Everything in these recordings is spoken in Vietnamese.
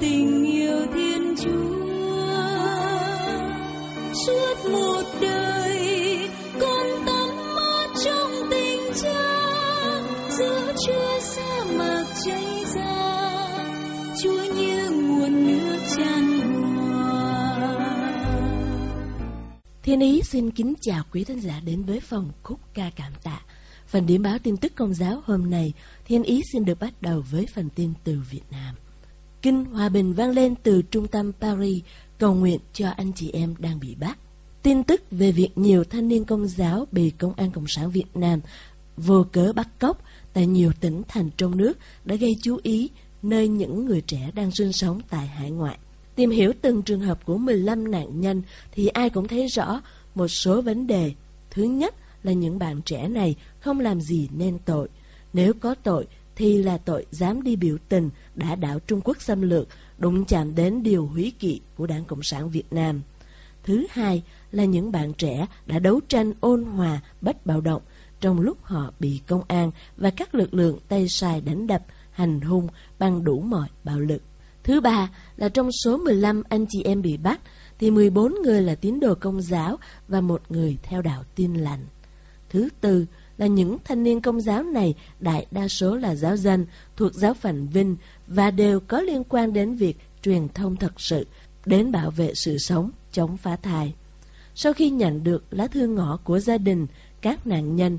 tình yêu thiên chúa suốt một đời con tắm mát trong tình cha giữa chúa sa mạc cháy ra chúa như nguồn nước tràn Thiên Ý xin kính chào quý thính giả đến với phòng khúc ca cảm tạ. Phần điểm báo tin tức công giáo hôm nay, Thiên Ý xin được bắt đầu với phần tin từ Việt Nam. Kinh Hòa Bình vang lên từ trung tâm Paris, cầu nguyện cho anh chị em đang bị bắt. Tin tức về việc nhiều thanh niên công giáo bị Công an Cộng sản Việt Nam vô cớ bắt cóc tại nhiều tỉnh thành trong nước đã gây chú ý nơi những người trẻ đang sinh sống tại hải ngoại. Tìm hiểu từng trường hợp của 15 nạn nhân thì ai cũng thấy rõ một số vấn đề. Thứ nhất là những bạn trẻ này không làm gì nên tội. Nếu có tội thì là tội dám đi biểu tình đã đảo Trung Quốc xâm lược, đụng chạm đến điều húy kỵ của Đảng Cộng sản Việt Nam. Thứ hai là những bạn trẻ đã đấu tranh ôn hòa, bất bạo động trong lúc họ bị công an và các lực lượng tay sai đánh đập, hành hung bằng đủ mọi bạo lực. Thứ ba là trong số 15 anh chị em bị bắt thì 14 người là tín đồ công giáo và một người theo đạo tin lành. Thứ tư là những thanh niên công giáo này đại đa số là giáo dân thuộc giáo phận Vinh và đều có liên quan đến việc truyền thông thật sự đến bảo vệ sự sống chống phá thai. Sau khi nhận được lá thư ngõ của gia đình các nạn nhân,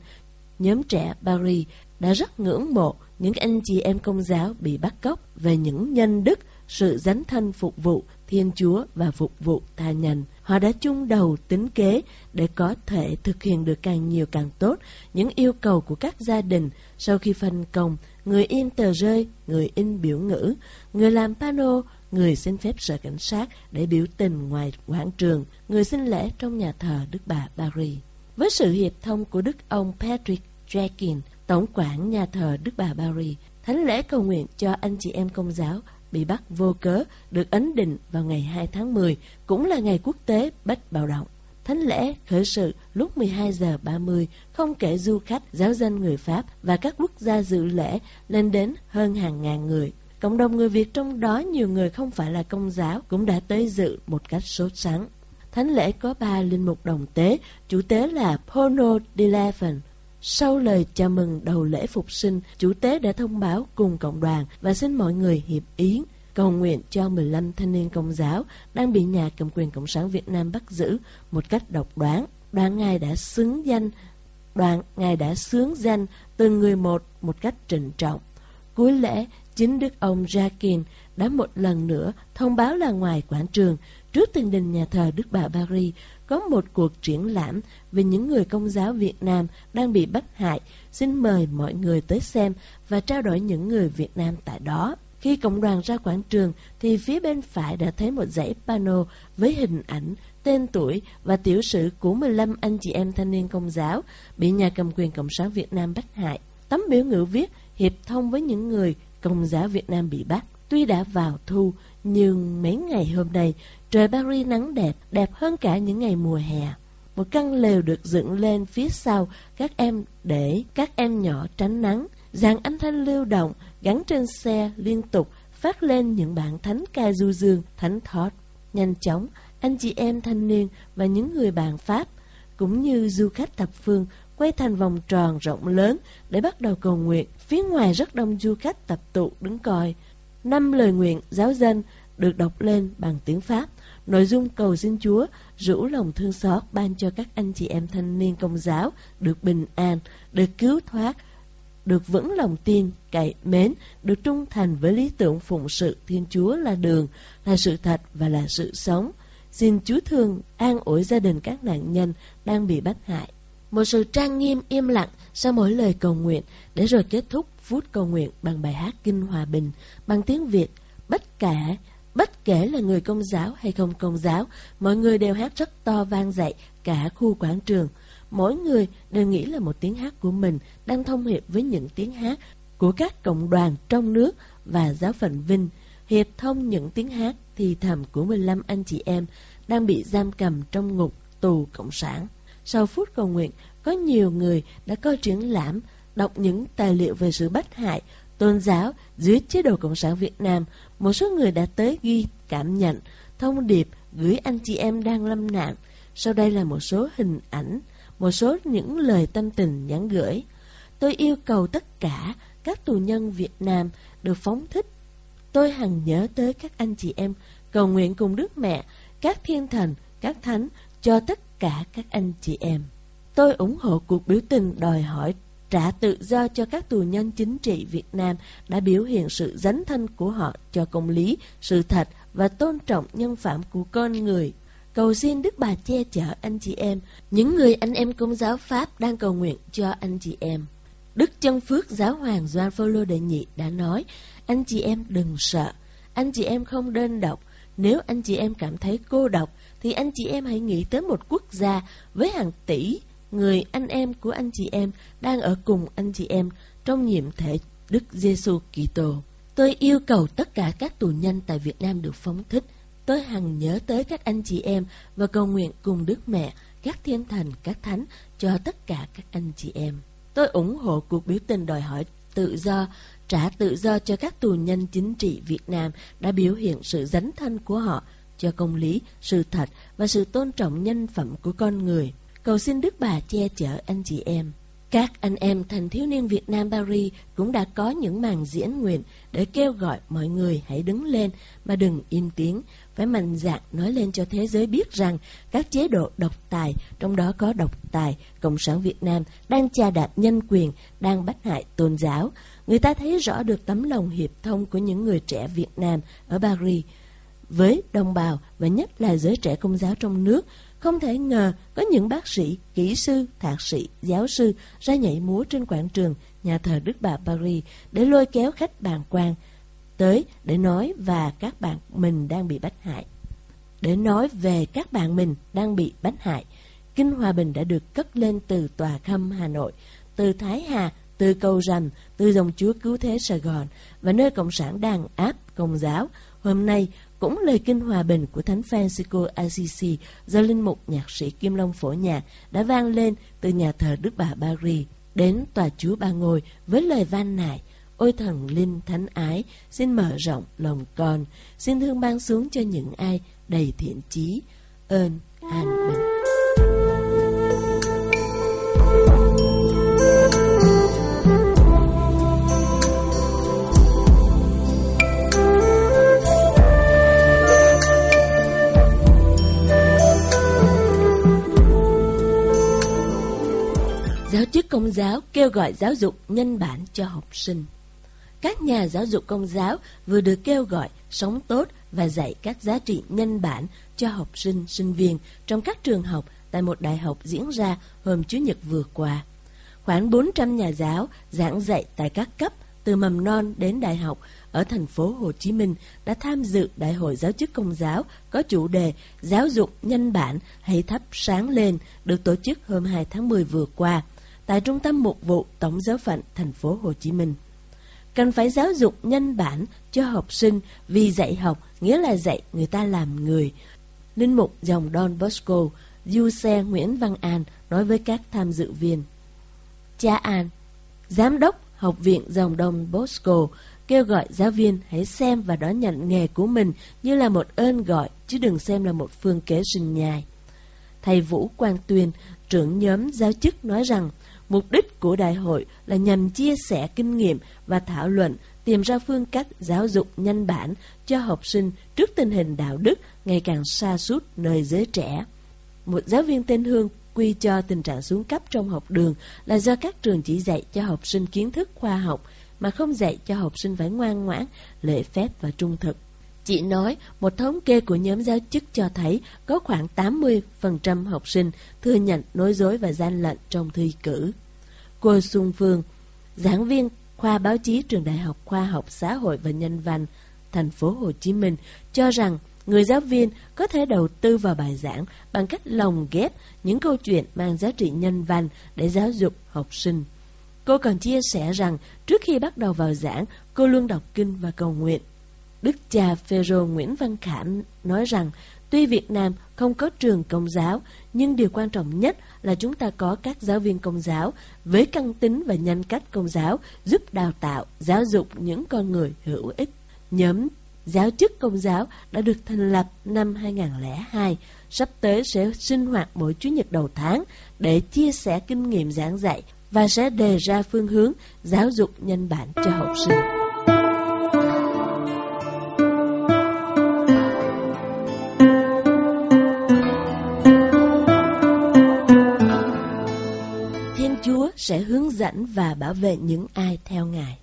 nhóm trẻ Paris đã rất ngưỡng mộ những anh chị em công giáo bị bắt cóc về những nhân đức, sự dấn thân phục vụ Thiên Chúa và phục vụ tha nhân. Họ đã chung đầu tính kế để có thể thực hiện được càng nhiều càng tốt những yêu cầu của các gia đình sau khi phân công người in tờ rơi, người in biểu ngữ, người làm pano, người xin phép sở cảnh sát để biểu tình ngoài quảng trường, người xin lễ trong nhà thờ Đức Bà Paris. Với sự hiệp thông của Đức ông Patrick jenkins tổng quản nhà thờ Đức Bà Paris, thánh lễ cầu nguyện cho anh chị em công giáo bị bắt vô cớ được ấn định vào ngày 2 tháng 10, cũng là ngày quốc tế bất bạo động. Thánh lễ khởi sự lúc 12 giờ 30, không kể du khách, giáo dân người Pháp và các quốc gia dự lễ lên đến hơn hàng ngàn người. Cộng đồng người Việt trong đó nhiều người không phải là công giáo cũng đã tới dự một cách sốt sắng. Thánh lễ có ba linh mục đồng tế, chủ tế là Pono Deleven. Sau lời chào mừng đầu lễ phục sinh, chủ tế đã thông báo cùng cộng đoàn và xin mọi người hiệp ý cầu nguyện cho 15 thanh niên công giáo đang bị nhà cầm quyền Cộng sản Việt Nam bắt giữ một cách độc đoán. Đoàn ngài đã xứng danh, đoàn ngài đã sướng danh từng người một một cách trịnh trọng. Cuối lễ, chính Đức ông Jakin đã một lần nữa thông báo là ngoài quảng trường, trước tiền đình nhà thờ Đức Bà Paris, có một cuộc triển lãm về những người công giáo Việt Nam đang bị bắt hại. Xin mời mọi người tới xem và trao đổi những người Việt Nam tại đó. Khi cộng đoàn ra quảng trường thì phía bên phải đã thấy một dãy pano với hình ảnh, tên tuổi và tiểu sử của 15 anh chị em thanh niên công giáo bị nhà cầm quyền Cộng sản Việt Nam bắt hại. Tấm biểu ngữ viết hiệp thông với những người công giáo Việt Nam bị bắt. Tuy đã vào thu, nhưng mấy ngày hôm nay trời Paris nắng đẹp, đẹp hơn cả những ngày mùa hè. Một căn lều được dựng lên phía sau các em để các em nhỏ tránh nắng. Dàn âm thanh lưu động gắn trên xe liên tục phát lên những bản thánh ca du dương, thánh thót. Nhanh chóng, anh chị em thanh niên và những người bạn Pháp, cũng như du khách thập phương, quay thành vòng tròn rộng lớn để bắt đầu cầu nguyện. Phía ngoài rất đông du khách tập tụ đứng coi. Năm lời nguyện giáo dân được đọc lên bằng tiếng Pháp. Nội dung cầu xin Chúa rủ lòng thương xót ban cho các anh chị em thanh niên công giáo được bình an, được cứu thoát, được vững lòng tin, cậy mến, được trung thành với lý tưởng phụng sự Thiên Chúa là đường, là sự thật và là sự sống. Xin Chúa thương an ủi gia đình các nạn nhân đang bị bắt hại. một sự trang nghiêm im lặng sau mỗi lời cầu nguyện, để rồi kết thúc phút cầu nguyện bằng bài hát Kinh Hòa Bình, bằng tiếng Việt, bất kể, bất kể là người công giáo hay không công giáo, mọi người đều hát rất to vang dậy cả khu quảng trường. Mỗi người đều nghĩ là một tiếng hát của mình đang thông hiệp với những tiếng hát của các cộng đoàn trong nước và giáo phận Vinh, hiệp thông những tiếng hát thì thầm của 15 anh chị em đang bị giam cầm trong ngục tù cộng sản. Sau phút cầu nguyện, có nhiều người đã coi triển lãm, đọc những tài liệu về sự bất hại, tôn giáo dưới chế độ Cộng sản Việt Nam. Một số người đã tới ghi cảm nhận, thông điệp gửi anh chị em đang lâm nạn. Sau đây là một số hình ảnh, một số những lời tâm tình nhắn gửi. Tôi yêu cầu tất cả các tù nhân Việt Nam được phóng thích. Tôi hằng nhớ tới các anh chị em cầu nguyện cùng Đức Mẹ, các thiên thần, các thánh cho tất cả các anh chị em. Tôi ủng hộ cuộc biểu tình đòi hỏi trả tự do cho các tù nhân chính trị Việt Nam đã biểu hiện sự dấn thân của họ cho công lý, sự thật và tôn trọng nhân phẩm của con người. Cầu xin Đức Bà che chở anh chị em, những người anh em công giáo Pháp đang cầu nguyện cho anh chị em. Đức Chân Phước Giáo Hoàng Doan Phaolô Đệ Nhị đã nói, anh chị em đừng sợ, anh chị em không đơn độc, nếu anh chị em cảm thấy cô độc, thì anh chị em hãy nghĩ tới một quốc gia với hàng tỷ người anh em của anh chị em đang ở cùng anh chị em trong nhiệm thể Đức Giêsu Kitô. Tôi yêu cầu tất cả các tù nhân tại Việt Nam được phóng thích. Tôi hằng nhớ tới các anh chị em và cầu nguyện cùng Đức Mẹ, các thiên thần, các thánh cho tất cả các anh chị em. Tôi ủng hộ cuộc biểu tình đòi hỏi tự do, trả tự do cho các tù nhân chính trị Việt Nam đã biểu hiện sự dấn thân của họ cho công lý, sự thật và sự tôn trọng nhân phẩm của con người. Cầu xin Đức Bà che chở anh chị em. Các anh em thành thiếu niên Việt Nam Paris cũng đã có những màn diễn nguyện để kêu gọi mọi người hãy đứng lên mà đừng im tiếng, phải mạnh dạn nói lên cho thế giới biết rằng các chế độ độc tài, trong đó có độc tài, Cộng sản Việt Nam đang chà đạp nhân quyền, đang bắt hại tôn giáo. Người ta thấy rõ được tấm lòng hiệp thông của những người trẻ Việt Nam ở Paris với đồng bào và nhất là giới trẻ công giáo trong nước không thể ngờ có những bác sĩ, kỹ sư, thạc sĩ, giáo sư ra nhảy múa trên quảng trường nhà thờ Đức Bà Paris để lôi kéo khách bàn quan tới để nói và các bạn mình đang bị bắt hại. Để nói về các bạn mình đang bị bắt hại, Kinh Hòa Bình đã được cất lên từ Tòa Khâm Hà Nội, từ Thái Hà, từ Cầu Rằm, từ dòng chúa cứu thế Sài Gòn và nơi Cộng sản đang áp Công giáo. Hôm nay, cũng lời kinh hòa bình của Thánh Francisco Assisi do linh mục nhạc sĩ Kim Long phổ nhạc đã vang lên từ nhà thờ Đức Bà Paris đến tòa Chúa Ba Ngôi với lời van nài Ôi thần linh thánh ái, xin mở rộng lòng con, xin thương ban xuống cho những ai đầy thiện chí, ơn an bình. Giáo chức công giáo kêu gọi giáo dục nhân bản cho học sinh. Các nhà giáo dục công giáo vừa được kêu gọi sống tốt và dạy các giá trị nhân bản cho học sinh, sinh viên trong các trường học tại một đại học diễn ra hôm Chủ nhật vừa qua. Khoảng 400 nhà giáo giảng dạy tại các cấp từ mầm non đến đại học ở thành phố Hồ Chí Minh đã tham dự Đại hội Giáo chức Công giáo có chủ đề Giáo dục nhân bản hãy thắp sáng lên được tổ chức hôm 2 tháng 10 vừa qua tại Trung tâm Mục vụ Tổng giáo phận thành phố Hồ Chí Minh. Cần phải giáo dục nhân bản cho học sinh vì dạy học nghĩa là dạy người ta làm người. Linh mục dòng Don Bosco, Du Xe Nguyễn Văn An nói với các tham dự viên. Cha An, Giám đốc Học viện dòng Don Bosco kêu gọi giáo viên hãy xem và đón nhận nghề của mình như là một ơn gọi chứ đừng xem là một phương kế sinh nhai. Thầy Vũ Quang Tuyên, trưởng nhóm giáo chức nói rằng Mục đích của đại hội là nhằm chia sẻ kinh nghiệm và thảo luận tìm ra phương cách giáo dục nhân bản cho học sinh trước tình hình đạo đức ngày càng xa suốt nơi giới trẻ. Một giáo viên tên Hương quy cho tình trạng xuống cấp trong học đường là do các trường chỉ dạy cho học sinh kiến thức khoa học mà không dạy cho học sinh phải ngoan ngoãn, lễ phép và trung thực. Chị nói, một thống kê của nhóm giáo chức cho thấy có khoảng 80% học sinh thừa nhận nói dối và gian lận trong thi cử. Cô Xuân Phương, giảng viên khoa báo chí trường Đại học Khoa học Xã hội và Nhân văn, thành phố Hồ Chí Minh, cho rằng người giáo viên có thể đầu tư vào bài giảng bằng cách lồng ghép những câu chuyện mang giá trị nhân văn để giáo dục học sinh. Cô còn chia sẻ rằng trước khi bắt đầu vào giảng, cô luôn đọc kinh và cầu nguyện. Đức cha Phêrô Nguyễn Văn Khảm nói rằng tuy Việt Nam không có trường công giáo, nhưng điều quan trọng nhất là chúng ta có các giáo viên công giáo với căn tính và nhân cách công giáo giúp đào tạo, giáo dục những con người hữu ích. Nhóm giáo chức công giáo đã được thành lập năm 2002, sắp tới sẽ sinh hoạt mỗi Chủ nhật đầu tháng để chia sẻ kinh nghiệm giảng dạy và sẽ đề ra phương hướng giáo dục nhân bản cho học sinh. Sẽ hướng dẫn và bảo vệ những ai theo Ngài.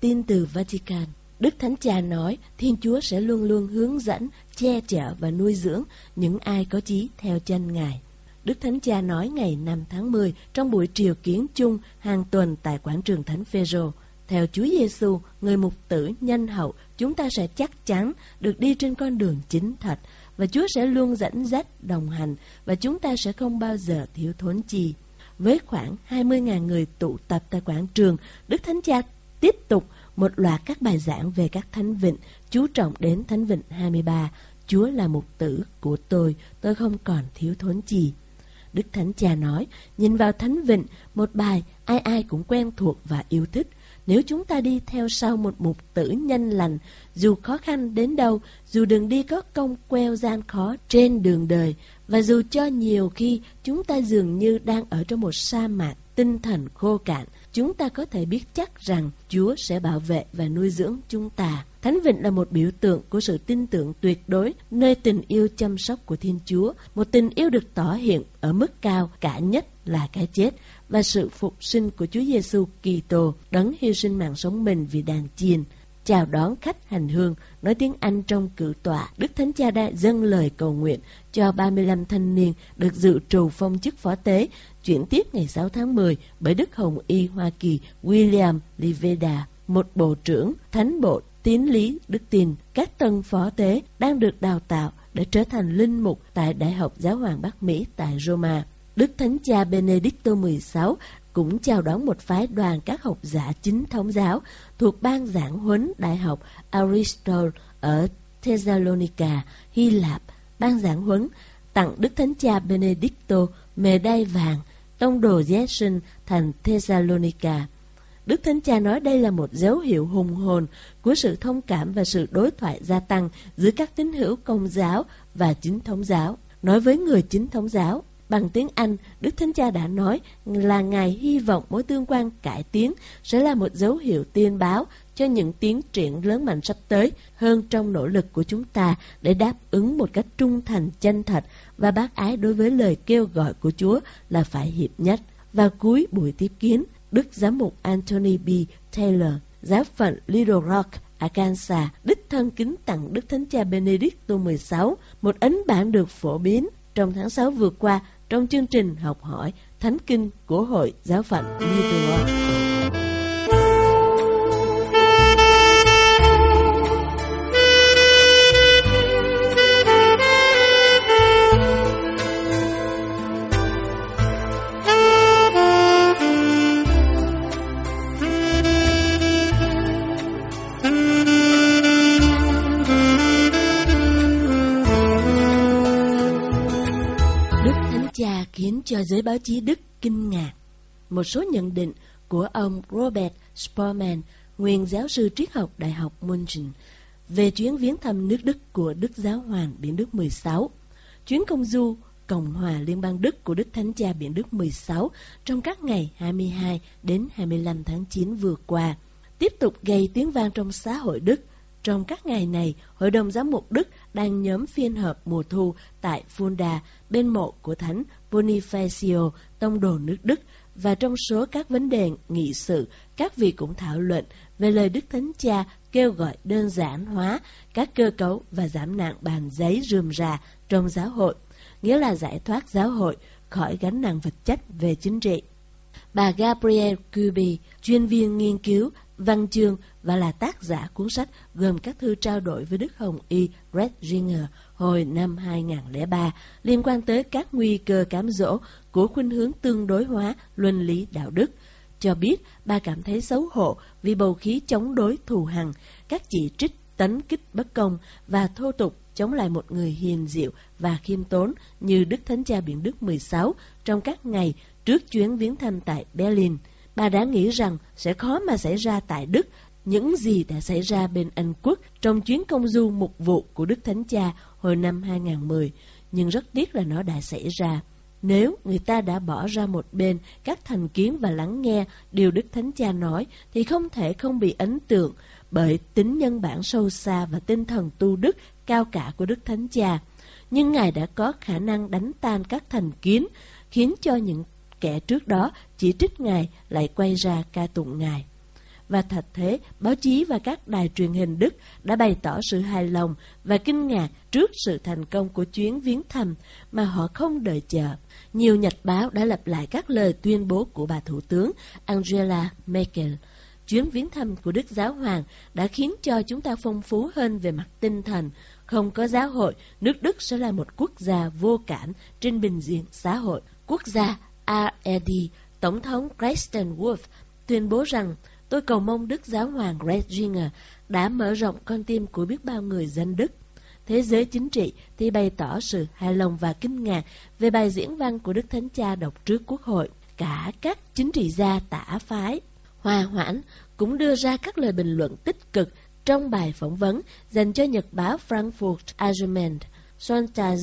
Tin từ Vatican Đức Thánh Cha nói Thiên Chúa sẽ luôn luôn hướng dẫn, che chở và nuôi dưỡng những ai có chí theo chân Ngài. Đức Thánh Cha nói ngày 5 tháng 10 trong buổi triều kiến chung hàng tuần tại quảng trường Thánh Phêrô. Theo Chúa Giêsu, người mục tử nhân hậu, chúng ta sẽ chắc chắn được đi trên con đường chính thật và Chúa sẽ luôn dẫn dắt, đồng hành và chúng ta sẽ không bao giờ thiếu thốn chi. Với khoảng 20.000 người tụ tập tại quảng trường, Đức Thánh Cha tiếp tục một loạt các bài giảng về các thánh vịnh, chú trọng đến thánh vịnh 23. Chúa là mục tử của tôi, tôi không còn thiếu thốn gì. Đức Thánh Cha nói, nhìn vào Thánh Vịnh, một bài ai ai cũng quen thuộc và yêu thích. Nếu chúng ta đi theo sau một mục tử nhân lành, dù khó khăn đến đâu, dù đường đi có công queo gian khó trên đường đời, và dù cho nhiều khi chúng ta dường như đang ở trong một sa mạc tinh thần khô cạn, chúng ta có thể biết chắc rằng Chúa sẽ bảo vệ và nuôi dưỡng chúng ta. Thánh Vịnh là một biểu tượng của sự tin tưởng tuyệt đối nơi tình yêu chăm sóc của Thiên Chúa, một tình yêu được tỏ hiện ở mức cao cả nhất là cái chết và sự phục sinh của Chúa Giêsu Kitô đấng hy sinh mạng sống mình vì đàn chiên. Chào đón khách hành hương, nói tiếng Anh trong cử tọa, Đức Thánh Cha đã dâng lời cầu nguyện cho 35 thanh niên được dự trù phong chức phó tế, chuyển tiếp ngày 6 tháng 10 bởi Đức Hồng Y Hoa Kỳ William Liveda, một bộ trưởng, thánh bộ tín lý đức tin, các tân phó tế đang được đào tạo để trở thành linh mục tại Đại học Giáo hoàng Bắc Mỹ tại Roma. Đức Thánh Cha Benedicto XVI cũng chào đón một phái đoàn các học giả chính thống giáo thuộc ban giảng huấn Đại học Aristotle ở Thessalonica, Hy Lạp, ban giảng huấn tặng Đức Thánh Cha Benedicto mề đai vàng, tông đồ Jason thành Thessalonica. Đức Thánh Cha nói đây là một dấu hiệu hùng hồn của sự thông cảm và sự đối thoại gia tăng giữa các tín hữu công giáo và chính thống giáo. Nói với người chính thống giáo, bằng tiếng Anh, Đức Thánh Cha đã nói là Ngài hy vọng mối tương quan cải tiến sẽ là một dấu hiệu tiên báo cho những tiến triển lớn mạnh sắp tới hơn trong nỗ lực của chúng ta để đáp ứng một cách trung thành chân thật và bác ái đối với lời kêu gọi của Chúa là phải hiệp nhất. và cuối buổi tiếp kiến, Đức Giám mục Anthony B. Taylor, giáo phận Little Rock, Arkansas, đích thân kính tặng Đức Thánh Cha Benedicto XVI một ấn bản được phổ biến trong tháng 6 vừa qua trong chương trình học hỏi Thánh Kinh của Hội Giáo phận như Rock. Chí Đức kinh ngạc. Một số nhận định của ông Robert Sporman, nguyên giáo sư triết học Đại học München, về chuyến viếng thăm nước Đức của Đức Giáo Hoàng Biển Đức 16. Chuyến công du Cộng hòa Liên bang Đức của Đức Thánh Cha Biển Đức 16 trong các ngày 22 đến 25 tháng 9 vừa qua, tiếp tục gây tiếng vang trong xã hội Đức. Trong các ngày này, Hội đồng Giám mục Đức đang nhóm phiên họp mùa thu tại Fulda bên mộ của Thánh Bonifacio, tông đồ nước Đức, và trong số các vấn đề nghị sự, các vị cũng thảo luận về lời Đức Thánh Cha kêu gọi đơn giản hóa các cơ cấu và giảm nạn bàn giấy rườm rà trong giáo hội, nghĩa là giải thoát giáo hội khỏi gánh nặng vật chất về chính trị. Bà Gabrielle Kubi, chuyên viên nghiên cứu, văn chương và là tác giả cuốn sách gồm các thư trao đổi với Đức Hồng Y Redringer hồi năm 2003 liên quan tới các nguy cơ cám dỗ của khuynh hướng tương đối hóa luân lý đạo đức. Cho biết bà cảm thấy xấu hổ vì bầu khí chống đối thù hằn, các chỉ trích tấn kích bất công và thô tục chống lại một người hiền diệu và khiêm tốn như Đức Thánh Cha Biển Đức 16 trong các ngày trước chuyến viếng thăm tại Berlin. Bà đã nghĩ rằng sẽ khó mà xảy ra tại Đức những gì đã xảy ra bên Anh Quốc trong chuyến công du mục vụ của Đức Thánh Cha hồi năm 2010, nhưng rất tiếc là nó đã xảy ra. Nếu người ta đã bỏ ra một bên các thành kiến và lắng nghe điều Đức Thánh Cha nói, thì không thể không bị ấn tượng bởi tính nhân bản sâu xa và tinh thần tu đức cao cả của Đức Thánh Cha. Nhưng Ngài đã có khả năng đánh tan các thành kiến, khiến cho những kẻ trước đó chỉ trích Ngài lại quay ra ca tụng Ngài. Và thật thế, báo chí và các đài truyền hình Đức đã bày tỏ sự hài lòng và kinh ngạc trước sự thành công của chuyến viếng thăm mà họ không đợi chờ. Nhiều nhật báo đã lặp lại các lời tuyên bố của bà Thủ tướng Angela Merkel. Chuyến viếng thăm của Đức Giáo Hoàng đã khiến cho chúng ta phong phú hơn về mặt tinh thần. Không có giáo hội, nước Đức sẽ là một quốc gia vô cảm trên bình diện xã hội. Quốc gia RED, Tổng thống Preston Wolff tuyên bố rằng tôi cầu mong Đức Giáo Hoàng Ratzinger đã mở rộng con tim của biết bao người dân Đức. Thế giới chính trị thì bày tỏ sự hài lòng và kinh ngạc về bài diễn văn của Đức Thánh Cha đọc trước Quốc hội. Cả các chính trị gia tả phái, hòa hoãn cũng đưa ra các lời bình luận tích cực trong bài phỏng vấn dành cho nhật báo Frankfurt Allgemeine. Sonta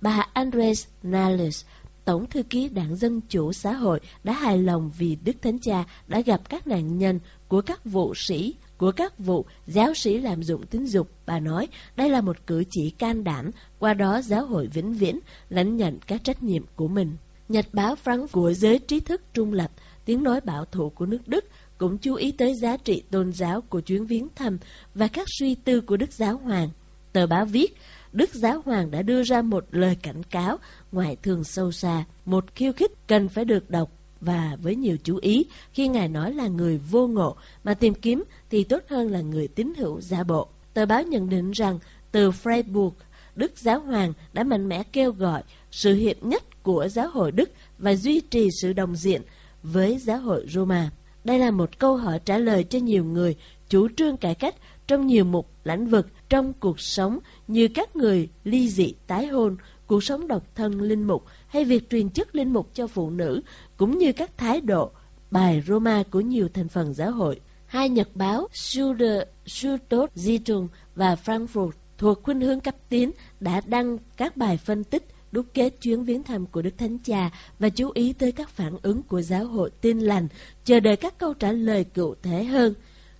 bà Andres Nales, Tổng thư ký đảng Dân Chủ Xã hội đã hài lòng vì Đức Thánh Cha đã gặp các nạn nhân của các vụ sĩ, của các vụ giáo sĩ lạm dụng tín dục. Bà nói đây là một cử chỉ can đảm, qua đó giáo hội vĩnh viễn lãnh nhận các trách nhiệm của mình. Nhật báo Frank của giới trí thức trung lập, tiếng nói bảo thủ của nước Đức cũng chú ý tới giá trị tôn giáo của chuyến viếng thăm và các suy tư của Đức Giáo Hoàng. Tờ báo viết, Đức Giáo Hoàng đã đưa ra một lời cảnh cáo ngoại thường sâu xa, một khiêu khích cần phải được đọc và với nhiều chú ý khi Ngài nói là người vô ngộ mà tìm kiếm thì tốt hơn là người tín hữu giả bộ. Tờ báo nhận định rằng từ Freiburg, Đức Giáo Hoàng đã mạnh mẽ kêu gọi sự hiệp nhất của giáo hội Đức và duy trì sự đồng diện với giáo hội Roma. Đây là một câu hỏi trả lời cho nhiều người chủ trương cải cách trong nhiều mục lãnh vực trong cuộc sống như các người ly dị tái hôn, cuộc sống độc thân linh mục hay việc truyền chức linh mục cho phụ nữ, cũng như các thái độ bài Roma của nhiều thành phần giáo hội. Hai nhật báo Suder, Süddeutsche Zeitung và Frankfurt thuộc khuynh hướng cấp tiến đã đăng các bài phân tích đúc kết chuyến viếng thăm của Đức Thánh Cha và chú ý tới các phản ứng của giáo hội tin lành, chờ đợi các câu trả lời cụ thể hơn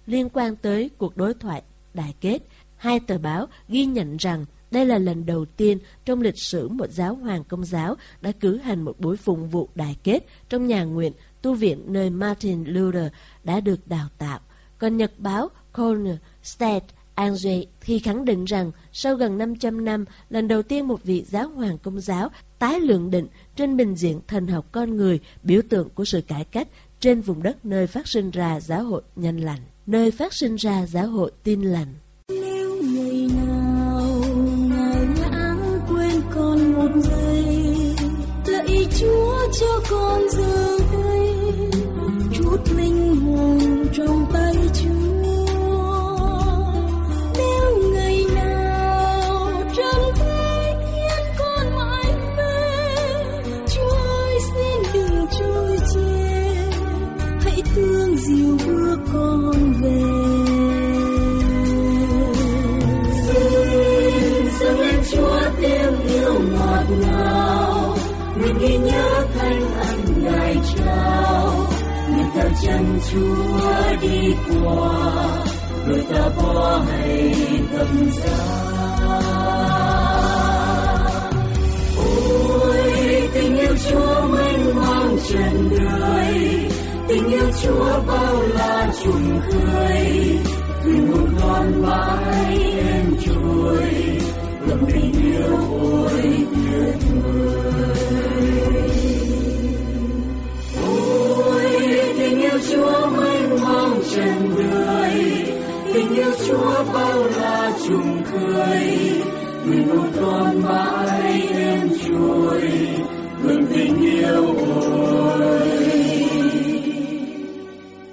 liên quan tới cuộc đối thoại đại kết. Hai tờ báo ghi nhận rằng đây là lần đầu tiên trong lịch sử một giáo hoàng công giáo đã cử hành một buổi phụng vụ đại kết trong nhà nguyện tu viện nơi Martin Luther đã được đào tạo. Còn nhật báo Corner State Angers thì khẳng định rằng sau gần 500 năm, lần đầu tiên một vị giáo hoàng công giáo tái lượng định trên bình diện thần học con người, biểu tượng của sự cải cách trên vùng đất nơi phát sinh ra giáo hội nhân lành, nơi phát sinh ra giáo hội tin lành. Nếu ngày nào ngài lãng quên con một giây, lạy Chúa cho con giờ đây chút linh hồn trong chúa bao la trùng khơi gửi một con mãi em chuối ngập tình yêu ôi tuyệt vời ôi tình yêu chúa mênh mông trần đời tình yêu chúa bao la trùng khơi gửi một con mãi em chuối hương tình yêu ôi